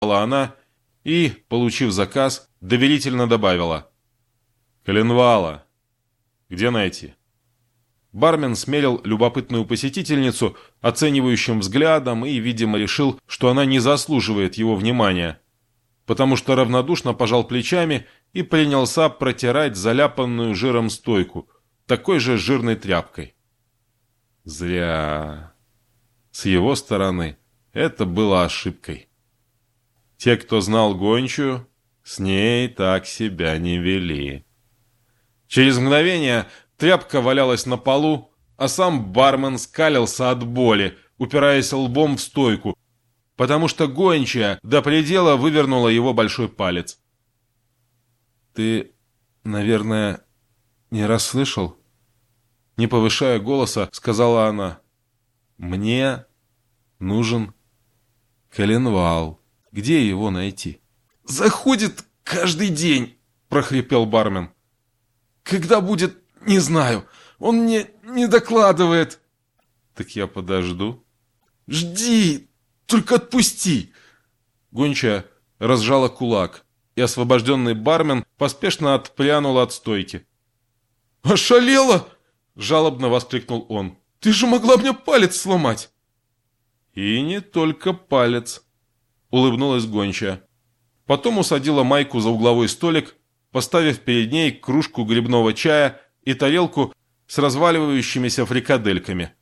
она и, получив заказ, доверительно добавила. «Коленвала. Где найти?» Бармен смерил любопытную посетительницу оценивающим взглядом и, видимо, решил, что она не заслуживает его внимания, потому что равнодушно пожал плечами и принялся протирать заляпанную жиром стойку, такой же жирной тряпкой. Зря. С его стороны это было ошибкой. Те, кто знал гончую, с ней так себя не вели. Через мгновение тряпка валялась на полу, а сам бармен скалился от боли, упираясь лбом в стойку, потому что гончая до предела вывернула его большой палец. «Ты, наверное, не расслышал?» Не повышая голоса, сказала она. «Мне нужен коленвал. Где его найти?» «Заходит каждый день», — прохрипел бармен. «Когда будет, не знаю. Он мне не докладывает». «Так я подожду». «Жди, только отпусти!» Гончая разжала кулак, и освобожденный бармен поспешно отпрянул от стойки. «Ошалела!» – жалобно воскликнул он. «Ты же могла мне палец сломать!» «И не только палец», – улыбнулась гончая. Потом усадила Майку за угловой столик, поставив перед ней кружку грибного чая и тарелку с разваливающимися фрикадельками,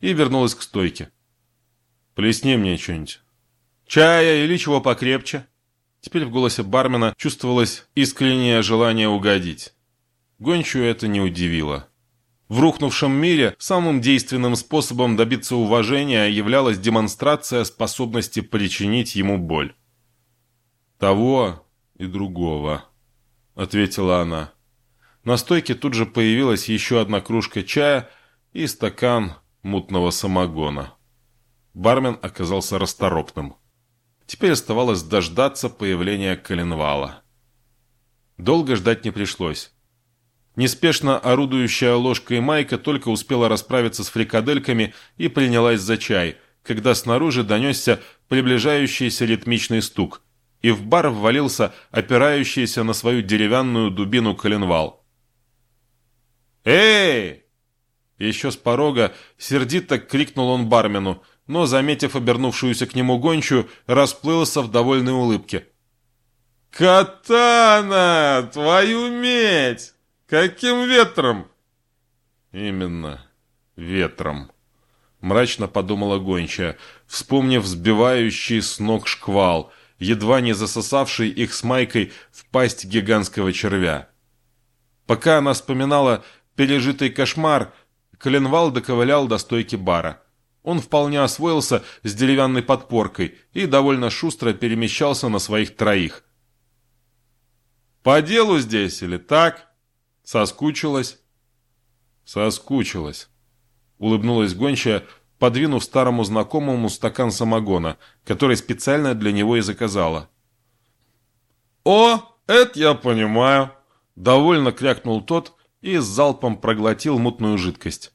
и вернулась к стойке. «Плесни мне что-нибудь. Чая или чего покрепче?» Теперь в голосе бармена чувствовалось искреннее желание угодить. Гончую это не удивило. В рухнувшем мире самым действенным способом добиться уважения являлась демонстрация способности причинить ему боль. «Того и другого», — ответила она. На стойке тут же появилась еще одна кружка чая и стакан мутного самогона. Бармен оказался расторопным. Теперь оставалось дождаться появления коленвала. Долго ждать не пришлось. Неспешно орудующая ложкой Майка только успела расправиться с фрикадельками и принялась за чай, когда снаружи донесся приближающийся ритмичный стук, и в бар ввалился опирающийся на свою деревянную дубину коленвал. «Эй!» Еще с порога сердито крикнул он бармену – но, заметив обернувшуюся к нему гончую, расплылся в довольной улыбке. «Катана! Твою медь! Каким ветром?» «Именно, ветром», — мрачно подумала гончая, вспомнив сбивающий с ног шквал, едва не засосавший их с Майкой в пасть гигантского червя. Пока она вспоминала пережитый кошмар, Коленвал доковылял до стойки бара. Он вполне освоился с деревянной подпоркой и довольно шустро перемещался на своих троих. «По делу здесь или так?» «Соскучилась?» «Соскучилась», — улыбнулась гончая, подвинув старому знакомому стакан самогона, который специально для него и заказала. «О, это я понимаю!» — довольно крякнул тот и с залпом проглотил мутную жидкость.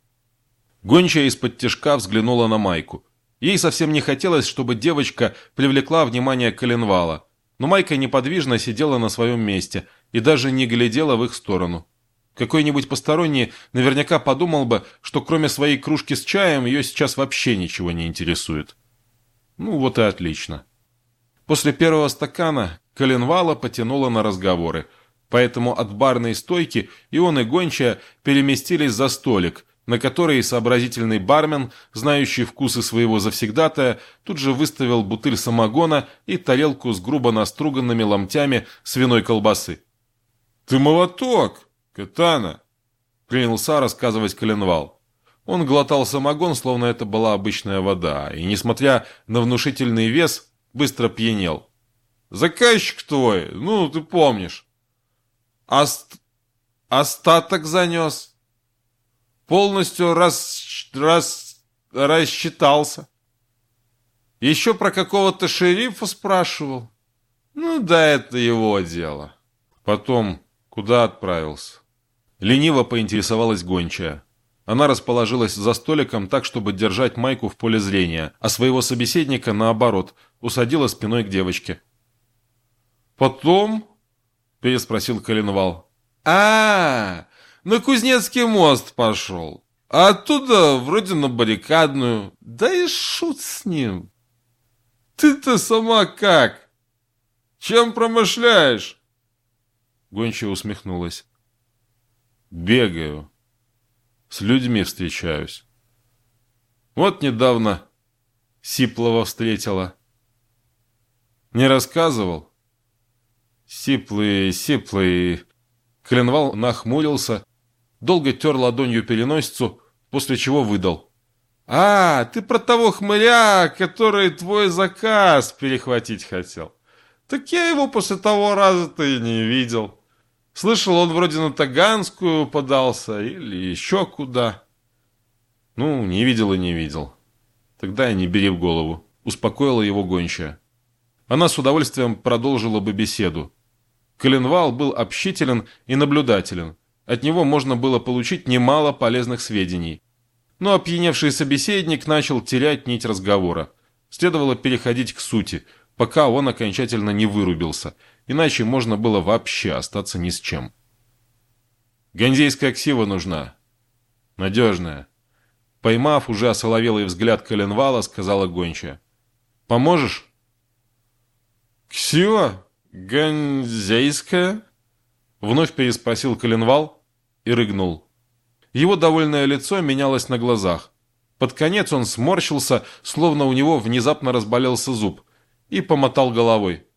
Гончая из-под тяжка взглянула на Майку. Ей совсем не хотелось, чтобы девочка привлекла внимание коленвала, но Майка неподвижно сидела на своем месте и даже не глядела в их сторону. Какой-нибудь посторонний наверняка подумал бы, что кроме своей кружки с чаем ее сейчас вообще ничего не интересует. Ну вот и отлично. После первого стакана коленвала потянула на разговоры, поэтому от барной стойки и он и гончая переместились за столик, на который сообразительный бармен, знающий вкусы своего завсегдатая, тут же выставил бутыль самогона и тарелку с грубо наструганными ломтями свиной колбасы. «Ты молоток, Катана!» — принялся рассказывать Коленвал. Он глотал самогон, словно это была обычная вода, и, несмотря на внушительный вес, быстро пьянел. «Заказчик твой, ну, ты помнишь. Ост... Остаток занес?» полностью рас... рас... рассчитался. Еще про какого-то шерифа спрашивал. Ну да, это его дело. Потом куда отправился? Лениво поинтересовалась гончая. Она расположилась за столиком так, чтобы держать майку в поле зрения, а своего собеседника, наоборот, усадила спиной к девочке. «Потом?» – переспросил Коленвал. а, -а, -а на Кузнецкий мост пошел. А оттуда вроде на баррикадную. Да и шут с ним. Ты-то сама как? Чем промышляешь?» Гончая усмехнулась. «Бегаю. С людьми встречаюсь. Вот недавно Сиплова встретила. Не рассказывал? Сиплый, сиплый. Коленвал нахмурился, долго тер ладонью переносицу, после чего выдал. «А, ты про того хмыря, который твой заказ перехватить хотел. Так я его после того раза-то и не видел. Слышал, он вроде на Таганскую подался или еще куда». «Ну, не видел и не видел. Тогда и не бери в голову», — успокоила его гончая. Она с удовольствием продолжила бы беседу. Коленвал был общителен и наблюдателен. От него можно было получить немало полезных сведений. Но опьяневший собеседник начал терять нить разговора. Следовало переходить к сути, пока он окончательно не вырубился, иначе можно было вообще остаться ни с чем. «Ганзейская ксива нужна. Надежная». Поймав уже осоловелый взгляд Коленвала, сказала гончая. «Поможешь?» «Ксива? Ганзейская?» Вновь переспросил Коленвал и рыгнул. Его довольное лицо менялось на глазах. Под конец он сморщился, словно у него внезапно разболелся зуб, и помотал головой.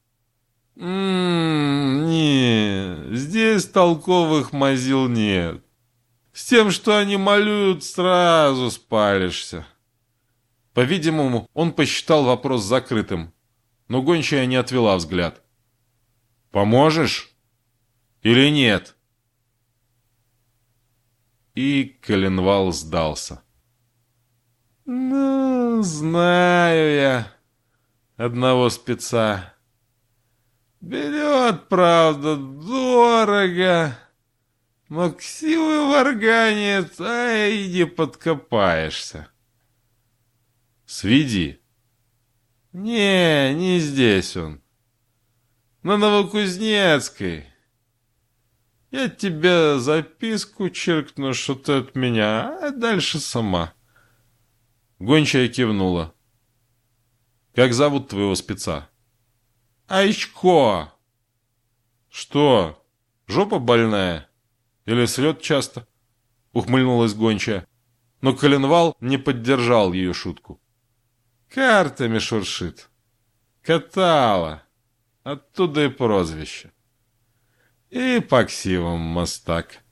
«М-м, не, здесь толковых мазил нет. С тем, что они малюют, сразу спалишься». По-видимому, он посчитал вопрос закрытым но гончая не отвела взгляд. «Поможешь? Или нет?» И Коленвал сдался. «Ну, знаю я одного спеца. Берет, правда, дорого, но ксивы варганит, ай, не подкопаешься». «Сведи», «Не, не здесь он. На Новокузнецкой. Я тебе записку черкну, что ты от меня, а дальше сама». Гончая кивнула. «Как зовут твоего спеца?» «Айчко». «Что, жопа больная? Или слет часто?» Ухмыльнулась гончая. Но Коленвал не поддержал ее шутку. Картами шуршит. Катала. Оттуда и прозвище. И по ксивам мастак.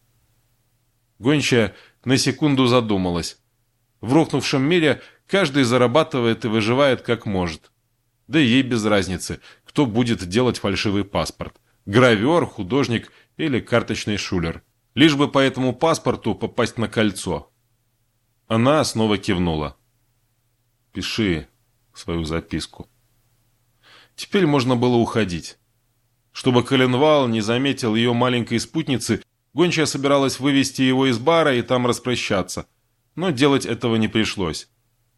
Гончая на секунду задумалась. В рухнувшем мире каждый зарабатывает и выживает как может. Да и ей без разницы, кто будет делать фальшивый паспорт. Гравер, художник или карточный шулер. Лишь бы по этому паспорту попасть на кольцо. Она снова кивнула. «Пиши», свою записку. Теперь можно было уходить. Чтобы Коленвал не заметил ее маленькой спутницы, гончая собиралась вывести его из бара и там распрощаться. Но делать этого не пришлось.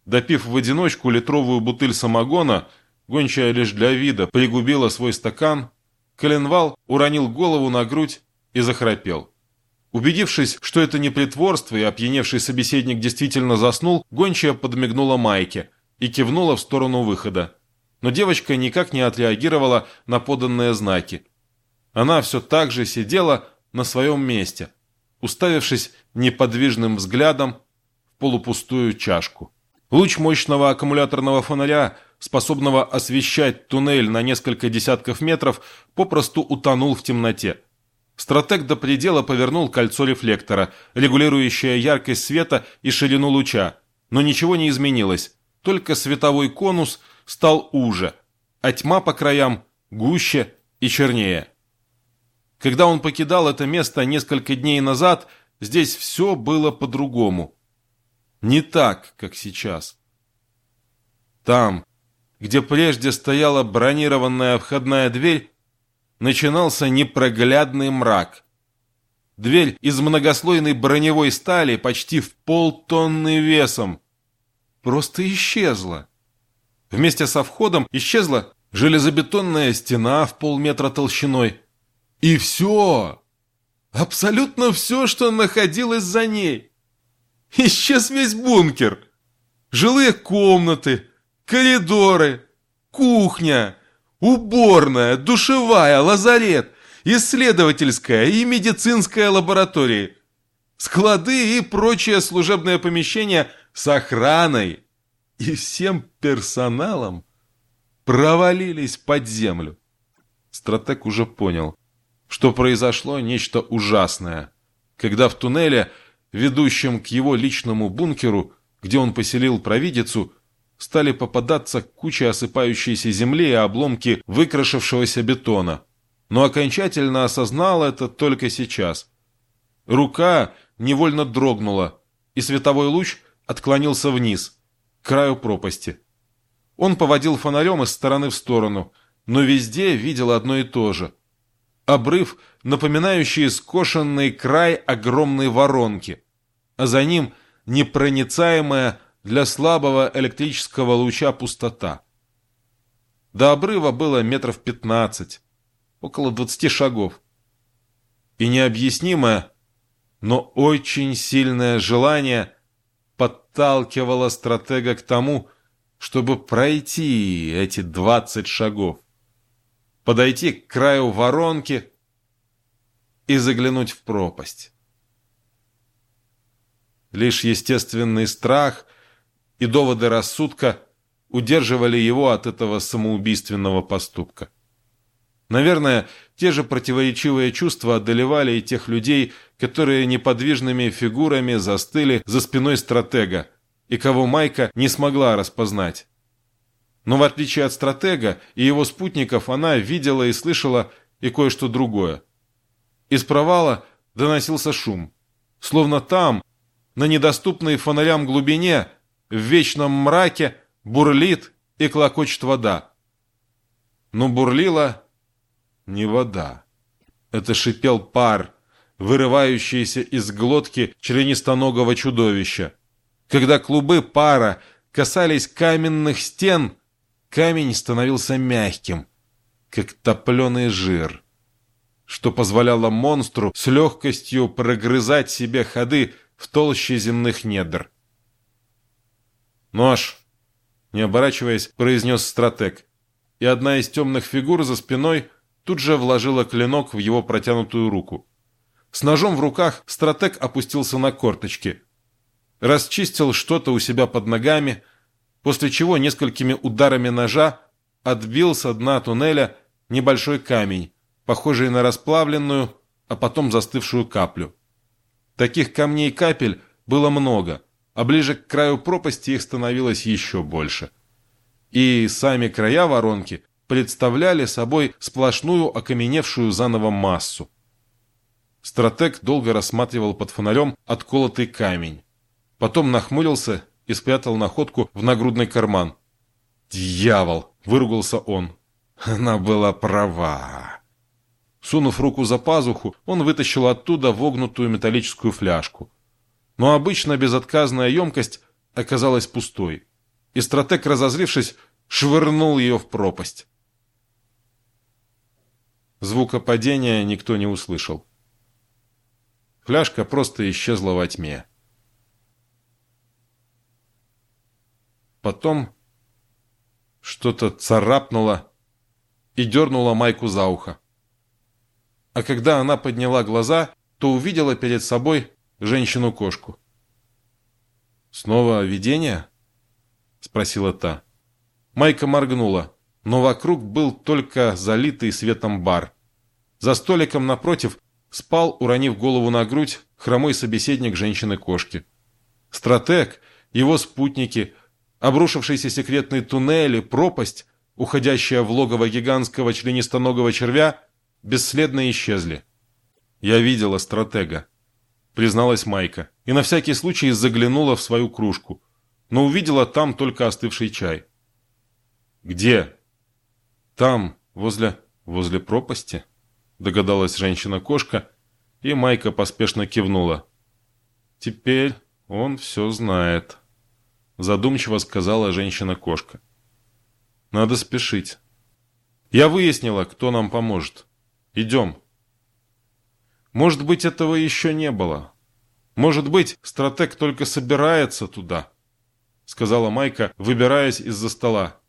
Допив в одиночку литровую бутыль самогона, гончая лишь для вида пригубила свой стакан, Коленвал уронил голову на грудь и захрапел. Убедившись, что это не притворство и опьяневший собеседник действительно заснул, гончая подмигнула Майке – и кивнула в сторону выхода. Но девочка никак не отреагировала на поданные знаки. Она все так же сидела на своем месте, уставившись неподвижным взглядом в полупустую чашку. Луч мощного аккумуляторного фонаря, способного освещать туннель на несколько десятков метров, попросту утонул в темноте. Стратег до предела повернул кольцо рефлектора, регулирующее яркость света и ширину луча, но ничего не изменилось только световой конус стал уже, а тьма по краям гуще и чернее. Когда он покидал это место несколько дней назад, здесь все было по-другому. Не так, как сейчас. Там, где прежде стояла бронированная входная дверь, начинался непроглядный мрак. Дверь из многослойной броневой стали почти в полтонны весом просто исчезла. Вместе со входом исчезла железобетонная стена в полметра толщиной. И все! Абсолютно все, что находилось за ней. Исчез весь бункер. Жилые комнаты, коридоры, кухня, уборная, душевая, лазарет, исследовательская и медицинская лаборатории, склады и прочее служебное помещение с охраной и всем персоналом провалились под землю. Стратег уже понял, что произошло нечто ужасное, когда в туннеле, ведущем к его личному бункеру, где он поселил провидицу, стали попадаться куча осыпающейся земли и обломки выкрашившегося бетона. Но окончательно осознал это только сейчас. Рука невольно дрогнула, и световой луч отклонился вниз, к краю пропасти. Он поводил фонарем из стороны в сторону, но везде видел одно и то же. Обрыв, напоминающий скошенный край огромной воронки, а за ним непроницаемая для слабого электрического луча пустота. До обрыва было метров пятнадцать, около двадцати шагов. И необъяснимое, но очень сильное желание подталкивало стратега к тому, чтобы пройти эти двадцать шагов, подойти к краю воронки и заглянуть в пропасть. Лишь естественный страх и доводы рассудка удерживали его от этого самоубийственного поступка. Наверное, те же противоречивые чувства одолевали и тех людей, которые неподвижными фигурами застыли за спиной стратега, и кого Майка не смогла распознать. Но в отличие от стратега и его спутников, она видела и слышала и кое-что другое. Из провала доносился шум, словно там, на недоступной фонарям глубине, в вечном мраке, бурлит и клокочет вода. Но бурлила не вода. Это шипел пар, вырывающийся из глотки членистоногого чудовища. Когда клубы пара касались каменных стен, камень становился мягким, как топленый жир, что позволяло монстру с легкостью прогрызать себе ходы в толще земных недр. «Нож!» — не оборачиваясь, произнес стратег, и одна из темных фигур за спиной тут же вложила клинок в его протянутую руку. С ножом в руках стратег опустился на корточки — расчистил что-то у себя под ногами, после чего несколькими ударами ножа отбил со дна туннеля небольшой камень, похожий на расплавленную, а потом застывшую каплю. Таких камней и капель было много, а ближе к краю пропасти их становилось еще больше. И сами края воронки представляли собой сплошную окаменевшую заново массу. Стратег долго рассматривал под фонарем отколотый камень. Потом нахмурился и спрятал находку в нагрудный карман. «Дьявол!» – выругался он. «Она была права!» Сунув руку за пазуху, он вытащил оттуда вогнутую металлическую фляжку. Но обычно безотказная емкость оказалась пустой, и стратег, разозлившись, швырнул ее в пропасть. Звука падения никто не услышал. Фляжка просто исчезла во тьме. Потом что-то царапнуло и дернуло Майку за ухо. А когда она подняла глаза, то увидела перед собой женщину-кошку. «Снова видение?» — спросила та. Майка моргнула, но вокруг был только залитый светом бар. За столиком напротив спал, уронив голову на грудь, хромой собеседник женщины-кошки. Стратег, его спутники, Обрушившиеся секретные туннели, пропасть, уходящая в логово гигантского членистоногого червя, бесследно исчезли. «Я видела стратега», — призналась Майка, и на всякий случай заглянула в свою кружку, но увидела там только остывший чай. «Где?» «Там, возле... возле пропасти», — догадалась женщина-кошка, и Майка поспешно кивнула. «Теперь он все знает» задумчиво сказала женщина-кошка. «Надо спешить. Я выяснила, кто нам поможет. Идем. Может быть, этого еще не было. Может быть, стратег только собирается туда, сказала Майка, выбираясь из-за стола.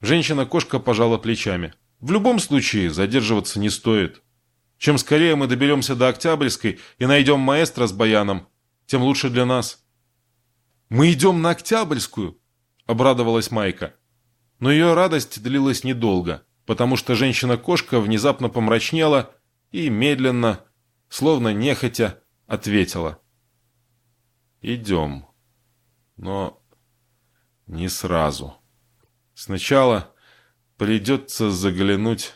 Женщина-кошка пожала плечами. В любом случае, задерживаться не стоит. Чем скорее мы доберемся до Октябрьской и найдем маэстро с баяном, тем лучше для нас. «Мы идем на Октябрьскую!» – обрадовалась Майка. Но ее радость длилась недолго, потому что женщина-кошка внезапно помрачнела и медленно, словно нехотя, ответила. «Идем. Но не сразу. Сначала придется заглянуть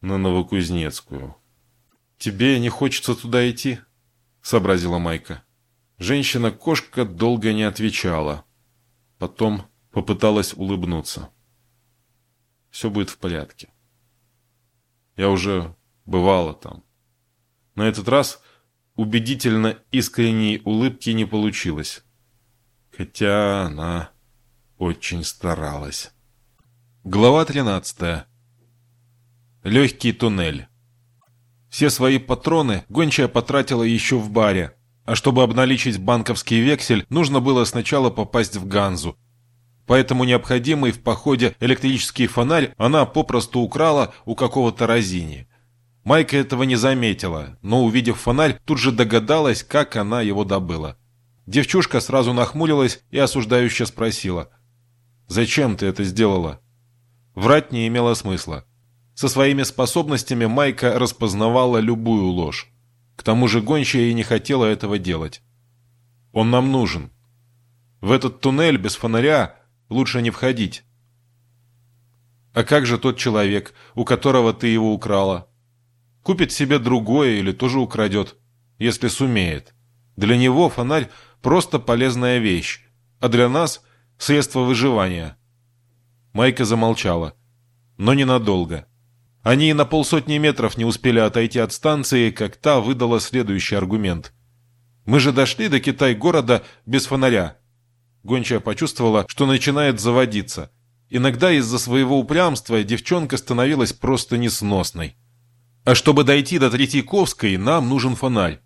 на Новокузнецкую». «Тебе не хочется туда идти?» — сообразила Майка. Женщина-кошка долго не отвечала. Потом попыталась улыбнуться. «Все будет в порядке. Я уже бывала там. На этот раз убедительно искренней улыбки не получилось. Хотя она очень старалась. Глава 13. Легкий туннель. Все свои патроны гончая потратила еще в баре, а чтобы обналичить банковский вексель, нужно было сначала попасть в Ганзу. Поэтому необходимый в походе электрический фонарь она попросту украла у какого-то разини. Майка этого не заметила, но, увидев фонарь, тут же догадалась, как она его добыла. Девчушка сразу нахмурилась и осуждающе спросила. «Зачем ты это сделала?» Врать не имело смысла. Со своими способностями Майка распознавала любую ложь. К тому же гончая и не хотела этого делать. «Он нам нужен. В этот туннель без фонаря лучше не входить». «А как же тот человек, у которого ты его украла?» Купит себе другое или тоже украдет, если сумеет. Для него фонарь просто полезная вещь, а для нас – средство выживания. Майка замолчала, но ненадолго. Они на полсотни метров не успели отойти от станции, как та выдала следующий аргумент. «Мы же дошли до Китай-города без фонаря». Гончая почувствовала, что начинает заводиться. Иногда из-за своего упрямства девчонка становилась просто несносной. А чтобы дойти до Третьяковской, нам нужен фонарь.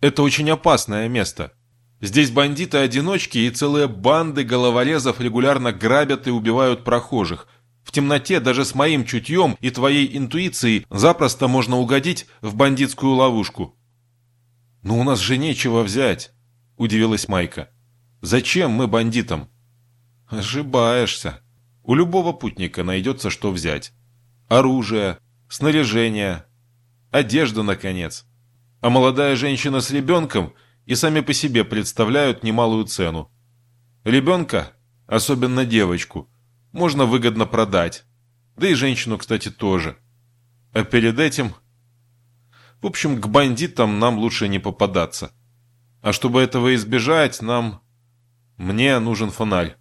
Это очень опасное место. Здесь бандиты-одиночки и целые банды головорезов регулярно грабят и убивают прохожих. В темноте даже с моим чутьем и твоей интуицией запросто можно угодить в бандитскую ловушку. «Но у нас же нечего взять», – удивилась Майка. «Зачем мы бандитам?» «Ошибаешься. У любого путника найдется, что взять. Оружие, снаряжение, одежда, наконец. А молодая женщина с ребенком и сами по себе представляют немалую цену. Ребенка, особенно девочку, можно выгодно продать. Да и женщину, кстати, тоже. А перед этим... В общем, к бандитам нам лучше не попадаться. А чтобы этого избежать, нам... Мне нужен фонарь.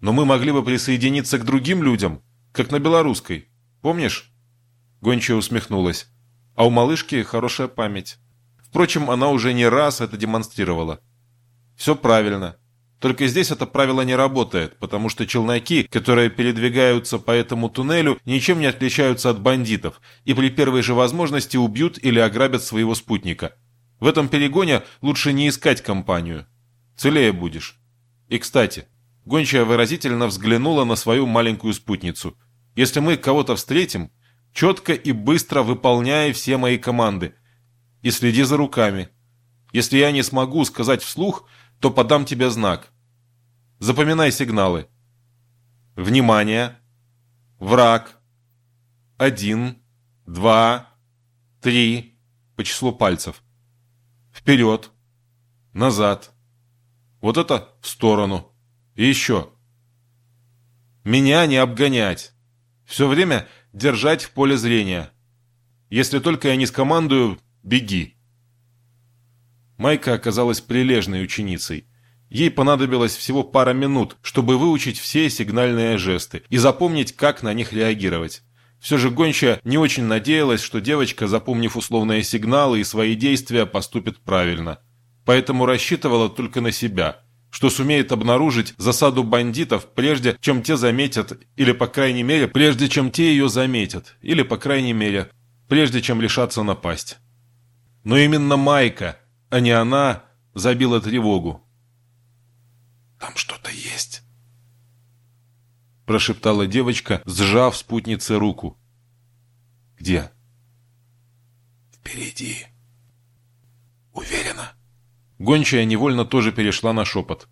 Но мы могли бы присоединиться к другим людям, как на белорусской. Помнишь? Гончая усмехнулась. А у малышки хорошая память. Впрочем, она уже не раз это демонстрировала. Все правильно. Только здесь это правило не работает, потому что челноки, которые передвигаются по этому туннелю, ничем не отличаются от бандитов и при первой же возможности убьют или ограбят своего спутника. В этом перегоне лучше не искать компанию. Целее будешь. И, кстати, гончая выразительно взглянула на свою маленькую спутницу. Если мы кого-то встретим, четко и быстро выполняя все мои команды. И следи за руками. Если я не смогу сказать вслух, то подам тебе знак. Запоминай сигналы. Внимание. Враг. Один, два, три, по числу пальцев. Вперед. Назад. Вот это в сторону. И еще. Меня не обгонять. Все время держать в поле зрения. Если только я не скомандую «беги». Майка оказалась прилежной ученицей. Ей понадобилось всего пара минут, чтобы выучить все сигнальные жесты и запомнить, как на них реагировать. Все же гончая не очень надеялась, что девочка, запомнив условные сигналы и свои действия, поступит правильно. Поэтому рассчитывала только на себя, что сумеет обнаружить засаду бандитов, прежде чем те заметят, или, по крайней мере, прежде чем те ее заметят, или, по крайней мере, прежде чем лишаться напасть. Но именно Майка, а не она, забила тревогу. «Там что-то есть», – прошептала девочка, сжав спутнице руку. «Где?» «Впереди. Уверена?» Гончая невольно тоже перешла на шепот.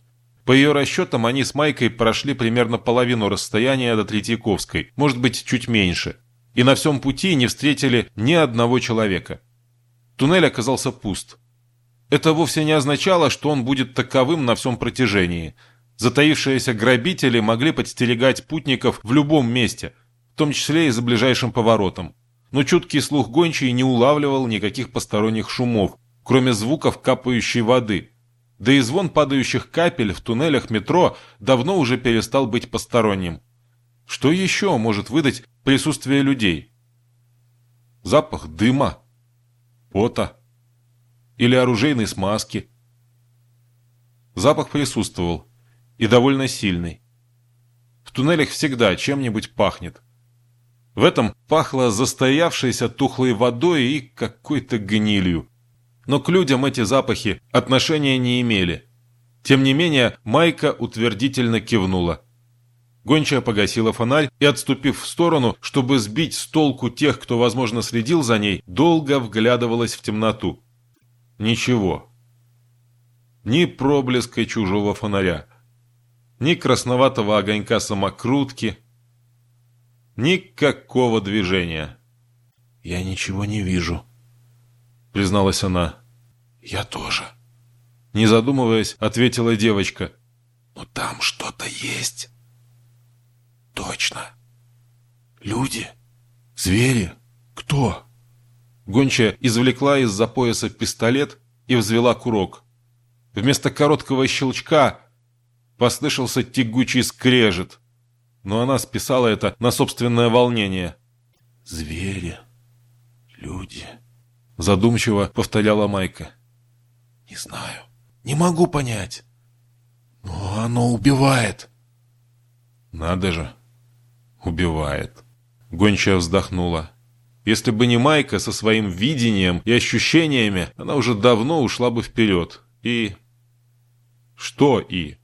По ее расчетам, они с Майкой прошли примерно половину расстояния до Третьяковской, может быть, чуть меньше, и на всем пути не встретили ни одного человека. Туннель оказался пуст. Это вовсе не означало, что он будет таковым на всем протяжении. Затаившиеся грабители могли подстерегать путников в любом месте, в том числе и за ближайшим поворотом. Но чуткий слух гончий не улавливал никаких посторонних шумов, кроме звуков капающей воды. Да и звон падающих капель в туннелях метро давно уже перестал быть посторонним. Что еще может выдать присутствие людей? Запах дыма, пота или оружейной смазки. Запах присутствовал, и довольно сильный. В туннелях всегда чем-нибудь пахнет. В этом пахло застоявшейся тухлой водой и какой-то гнилью но к людям эти запахи отношения не имели. Тем не менее, Майка утвердительно кивнула. Гончая погасила фонарь и, отступив в сторону, чтобы сбить с толку тех, кто, возможно, следил за ней, долго вглядывалась в темноту. Ничего. Ни проблеска чужого фонаря, ни красноватого огонька самокрутки, никакого движения. «Я ничего не вижу», — призналась она. «Я тоже». Не задумываясь, ответила девочка. «Но там что-то есть». «Точно. Люди? Звери? Кто?» Гончая извлекла из-за пояса пистолет и взвела курок. Вместо короткого щелчка послышался тягучий скрежет, но она списала это на собственное волнение. «Звери, люди...» Задумчиво повторяла Майка. Не знаю. Не могу понять. Но оно убивает. Надо же. Убивает. Гончая вздохнула. Если бы не Майка со своим видением и ощущениями, она уже давно ушла бы вперед. И... Что и?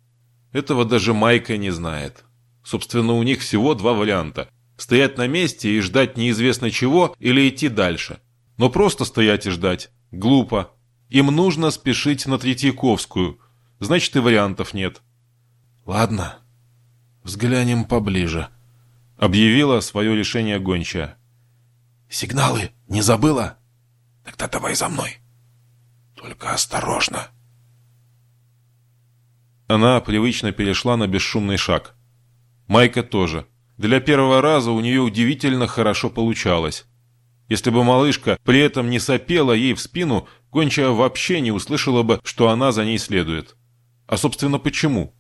Этого даже Майка не знает. Собственно, у них всего два варианта. Стоять на месте и ждать неизвестно чего или идти дальше. Но просто стоять и ждать – глупо. Им нужно спешить на Третьяковскую. Значит, и вариантов нет. «Ладно, взглянем поближе», — объявила свое решение гончая. «Сигналы не забыла? Тогда давай за мной. Только осторожно». Она привычно перешла на бесшумный шаг. Майка тоже. Для первого раза у нее удивительно хорошо получалось. Если бы малышка при этом не сопела ей в спину, гончая вообще не услышала бы, что она за ней следует. А собственно почему?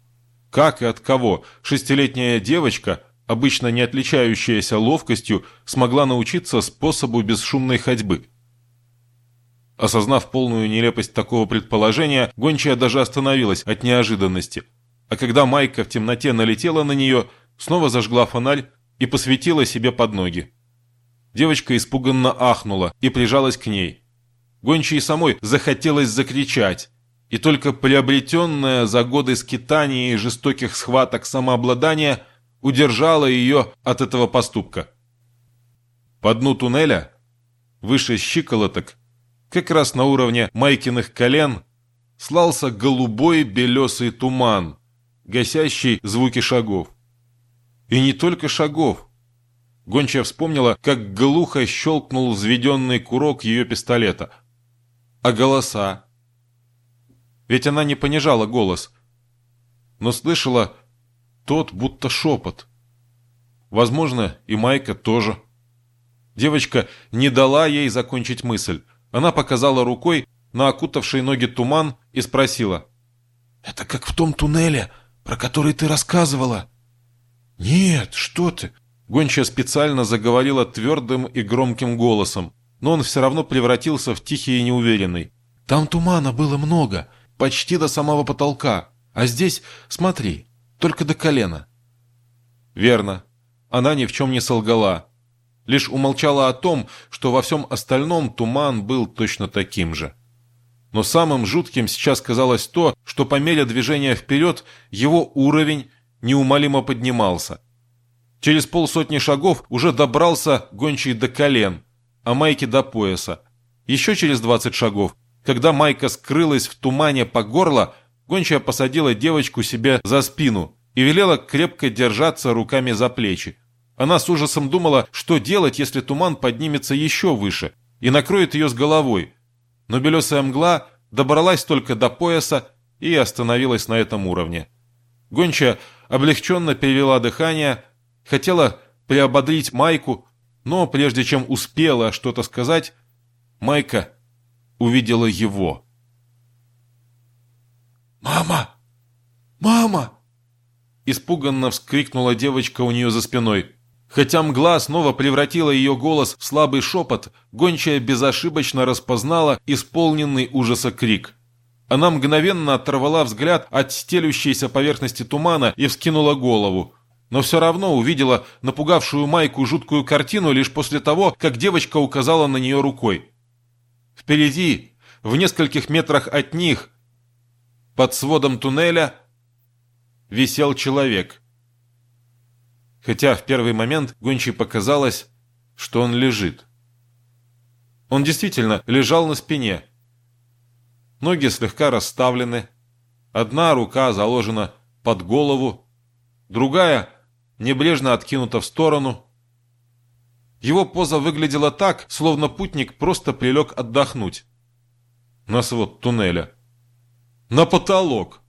Как и от кого шестилетняя девочка, обычно не отличающаяся ловкостью, смогла научиться способу бесшумной ходьбы? Осознав полную нелепость такого предположения, гончая даже остановилась от неожиданности. А когда Майка в темноте налетела на нее, снова зажгла фонарь и посветила себе под ноги. Девочка испуганно ахнула и прижалась к ней. Гончей самой захотелось закричать, и только приобретенное за годы скитаний и жестоких схваток самообладание удержало ее от этого поступка. По дну туннеля, выше щиколоток, как раз на уровне Майкиных колен, слался голубой белесый туман, гасящий звуки шагов. И не только шагов. Гончая вспомнила, как глухо щелкнул взведенный курок ее пистолета. А голоса? Ведь она не понижала голос, но слышала тот будто шепот. Возможно, и Майка тоже. Девочка не дала ей закончить мысль. Она показала рукой на окутавший ноги туман и спросила. «Это как в том туннеле, про который ты рассказывала?» «Нет, что ты!» Гончая специально заговорила твердым и громким голосом, но он все равно превратился в тихий и неуверенный. «Там тумана было много, почти до самого потолка, А здесь, смотри, только до колена». Верно. Она ни в чем не солгала. Лишь умолчала о том, что во всем остальном туман был точно таким же. Но самым жутким сейчас казалось то, что по мере движения вперед его уровень неумолимо поднимался. Через полсотни шагов уже добрался гончий до колен, а Майки до пояса. Еще через двадцать шагов, когда Майка скрылась в тумане по горло, гончая посадила девочку себе за спину и велела крепко держаться руками за плечи. Она с ужасом думала, что делать, если туман поднимется еще выше и накроет ее с головой, но белесая мгла добралась только до пояса и остановилась на этом уровне. Гончая облегченно перевела дыхание, хотела приободрить Майку, но прежде чем успела что-то сказать, Майка увидела его. «Мама! Мама!» Испуганно вскрикнула девочка у нее за спиной. Хотя мгла снова превратила ее голос в слабый шепот, гончая безошибочно распознала исполненный ужаса крик. Она мгновенно оторвала взгляд от стелющейся поверхности тумана и вскинула голову. Но все равно увидела напугавшую Майку жуткую картину лишь после того, как девочка указала на нее рукой. Впереди, в нескольких метрах от них, под сводом туннеля, висел человек – хотя в первый момент гончей показалось, что он лежит. Он действительно лежал на спине. Ноги слегка расставлены, одна рука заложена под голову, другая небрежно откинута в сторону. Его поза выглядела так, словно путник просто прилег отдохнуть. На свод туннеля. На потолок.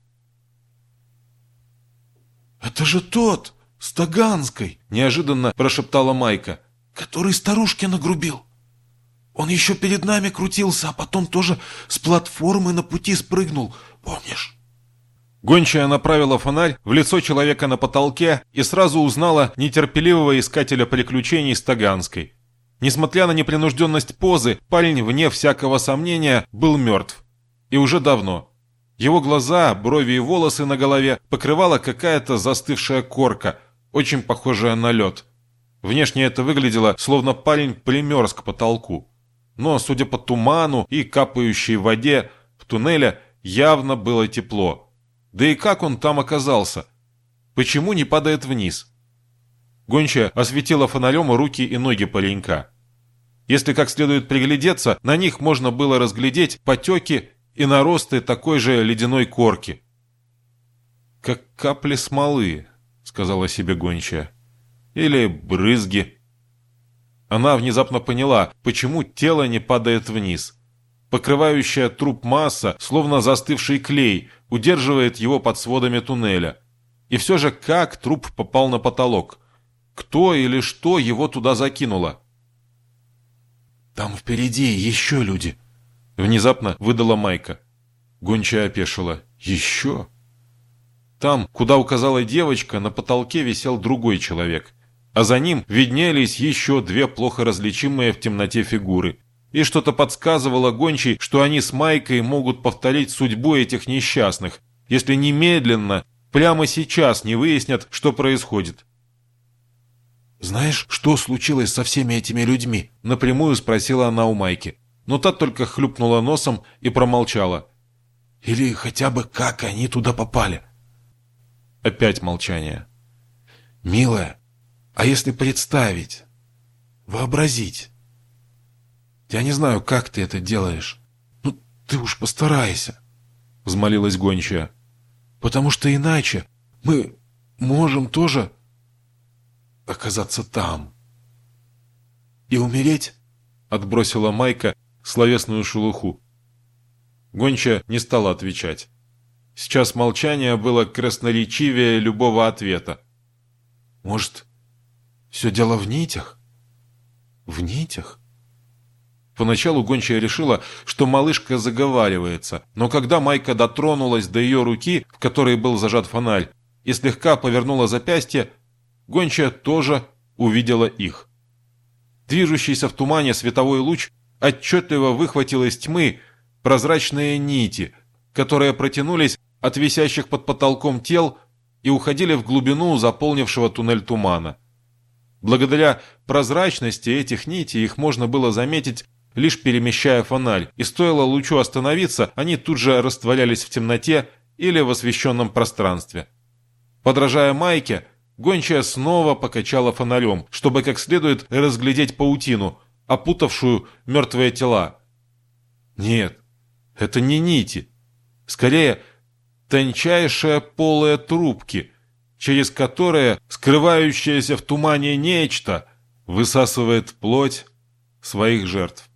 «Это же тот!» «С Таганской!» – неожиданно прошептала Майка. «Который старушке нагрубил. Он еще перед нами крутился, а потом тоже с платформы на пути спрыгнул, помнишь?» Гончая направила фонарь в лицо человека на потолке и сразу узнала нетерпеливого искателя приключений с Таганской. Несмотря на непринужденность позы, парень, вне всякого сомнения, был мертв. И уже давно. Его глаза, брови и волосы на голове покрывала какая-то застывшая корка – очень похожая на лед. Внешне это выглядело, словно парень примерз к потолку. Но, судя по туману и капающей воде, в туннеле явно было тепло. Да и как он там оказался? Почему не падает вниз? Гончая осветила фонарем руки и ноги паренька. Если как следует приглядеться, на них можно было разглядеть потеки и наросты такой же ледяной корки. Как капли смолы, сказала себе гончая. Или брызги. Она внезапно поняла, почему тело не падает вниз. Покрывающая труп масса, словно застывший клей, удерживает его под сводами туннеля. И все же как труп попал на потолок? Кто или что его туда закинуло? «Там впереди еще люди», — внезапно выдала Майка. Гончая опешила. «Еще?» Там, куда указала девочка, на потолке висел другой человек, а за ним виднелись еще две плохо различимые в темноте фигуры. И что-то подсказывало гончей, что они с Майкой могут повторить судьбу этих несчастных, если немедленно, прямо сейчас не выяснят, что происходит. «Знаешь, что случилось со всеми этими людьми?» – напрямую спросила она у Майки. Но та только хлюпнула носом и промолчала. «Или хотя бы как они туда попали?» Опять молчание. «Милая, а если представить, вообразить? Я не знаю, как ты это делаешь. Ну, ты уж постарайся», — взмолилась гончая. «Потому что иначе мы можем тоже оказаться там. И умереть?» — отбросила Майка словесную шелуху. Гончая не стала отвечать. Сейчас молчание было красноречивее любого ответа. «Может, все дело в нитях?» «В нитях?» Поначалу гончая решила, что малышка заговаривается, но когда Майка дотронулась до ее руки, в которой был зажат фонарь, и слегка повернула запястье, гончая тоже увидела их. Движущийся в тумане световой луч отчетливо выхватил из тьмы прозрачные нити, которые протянулись от висящих под потолком тел и уходили в глубину заполнившего туннель тумана. Благодаря прозрачности этих нитей их можно было заметить, лишь перемещая фонарь, и стоило лучу остановиться, они тут же растворялись в темноте или в освещенном пространстве. Подражая Майке, гончая снова покачала фонарем, чтобы как следует разглядеть паутину, опутавшую мертвые тела. Нет, это не нити. Скорее, тончайшие полые трубки, через которые скрывающееся в тумане нечто высасывает плоть своих жертв.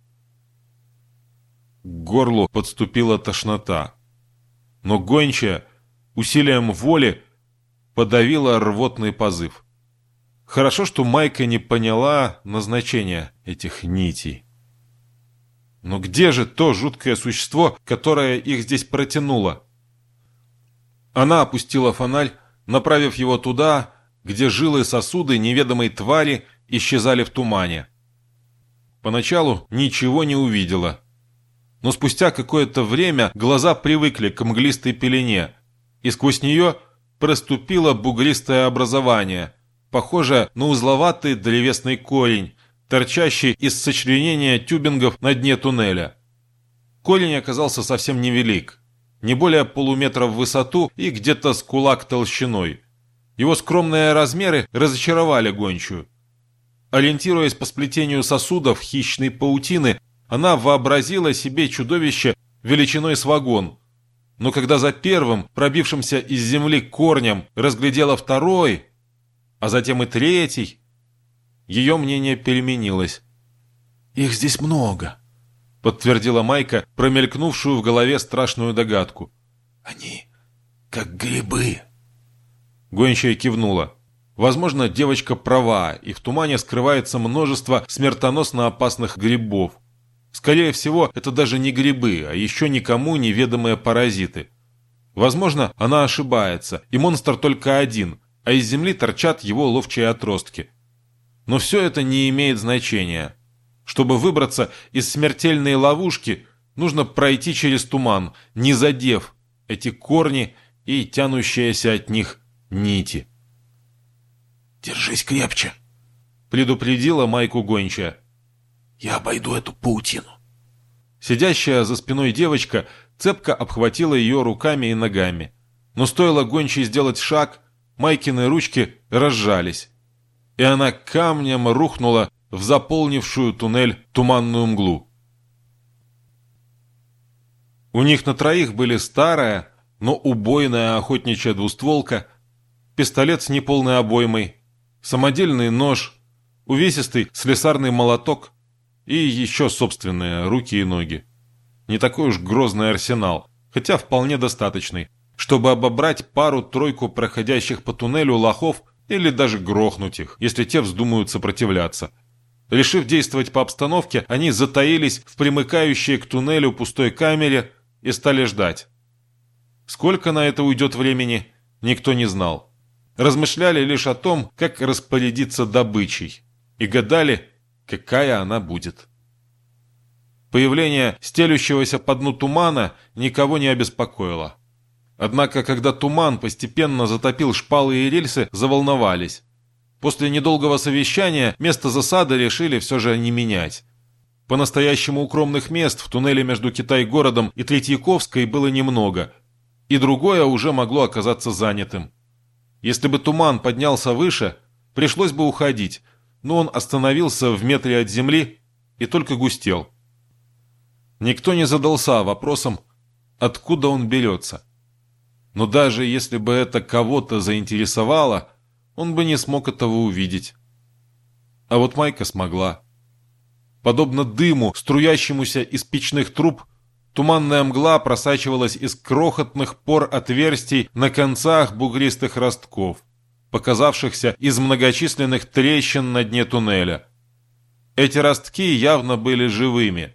К горлу подступила тошнота, но гончая усилием воли подавила рвотный позыв. Хорошо, что Майка не поняла назначения этих нитей. Но где же то жуткое существо, которое их здесь протянуло? Она опустила фонарь, направив его туда, где жилы сосуды неведомой твари исчезали в тумане. Поначалу ничего не увидела. Но спустя какое-то время глаза привыкли к мглистой пелене, и сквозь нее проступило бугристое образование, похожее на узловатый древесный корень, торчащий из сочленения тюбингов на дне туннеля. Корень оказался совсем невелик – не более полуметра в высоту и где-то с кулак толщиной. Его скромные размеры разочаровали гончую. Ориентируясь по сплетению сосудов хищной паутины, она вообразила себе чудовище величиной с вагон. Но когда за первым, пробившимся из земли корнем, разглядела второй, а затем и третий, ее мнение переменилось. «Их здесь много», подтвердила Майка, промелькнувшую в голове страшную догадку. «Они как грибы». Гончая кивнула. Возможно, девочка права, и в тумане скрывается множество смертоносно опасных грибов. Скорее всего, это даже не грибы, а еще никому неведомые паразиты. Возможно, она ошибается, и монстр только один, а из земли торчат его ловчие отростки. Но все это не имеет значения. Чтобы выбраться из смертельной ловушки, нужно пройти через туман, не задев эти корни и тянущиеся от них нити. «Держись крепче», — предупредила Майку гончая. «Я обойду эту паутину». Сидящая за спиной девочка цепко обхватила ее руками и ногами. Но стоило гончей сделать шаг, Майкины ручки разжались, и она камнем рухнула в заполнившую туннель туманную мглу. У них на троих были старая, но убойная охотничья двустволка, пистолет с неполной обоймой, самодельный нож, увесистый слесарный молоток и еще собственные руки и ноги. Не такой уж грозный арсенал, хотя вполне достаточный, чтобы обобрать пару-тройку проходящих по туннелю лохов или даже грохнуть их, если те вздумают сопротивляться – Решив действовать по обстановке, они затаились в примыкающей к туннелю пустой камере и стали ждать. Сколько на это уйдет времени, никто не знал. Размышляли лишь о том, как распорядиться добычей, и гадали, какая она будет. Появление стелющегося по дну тумана никого не обеспокоило. Однако, когда туман постепенно затопил шпалы и рельсы, заволновались. После недолгого совещания место засады решили все же не менять. По-настоящему укромных мест в туннеле между Китай-городом и Третьяковской было немного, и другое уже могло оказаться занятым. Если бы туман поднялся выше, пришлось бы уходить, но он остановился в метре от земли и только густел. Никто не задался вопросом, откуда он берется. Но даже если бы это кого-то заинтересовало – он бы не смог этого увидеть. А вот Майка смогла. Подобно дыму, струящемуся из печных труб, туманная мгла просачивалась из крохотных пор отверстий на концах бугристых ростков, показавшихся из многочисленных трещин на дне туннеля. Эти ростки явно были живыми –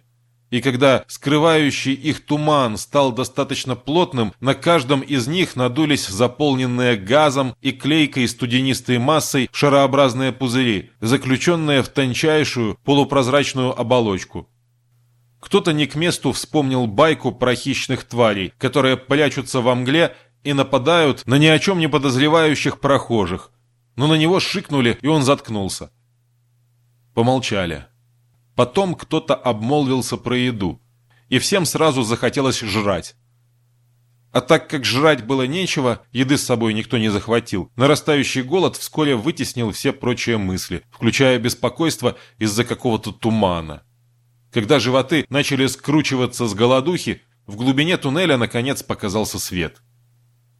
и когда скрывающий их туман стал достаточно плотным, на каждом из них надулись заполненные газом и клейкой студенистой массой шарообразные пузыри, заключенные в тончайшую полупрозрачную оболочку. Кто-то не к месту вспомнил байку про хищных тварей, которые прячутся во мгле и нападают на ни о чем не подозревающих прохожих. Но на него шикнули, и он заткнулся. Помолчали. Потом кто-то обмолвился про еду, и всем сразу захотелось жрать. А так как жрать было нечего, еды с собой никто не захватил, нарастающий голод вскоре вытеснил все прочие мысли, включая беспокойство из-за какого-то тумана. Когда животы начали скручиваться с голодухи, в глубине туннеля наконец показался свет.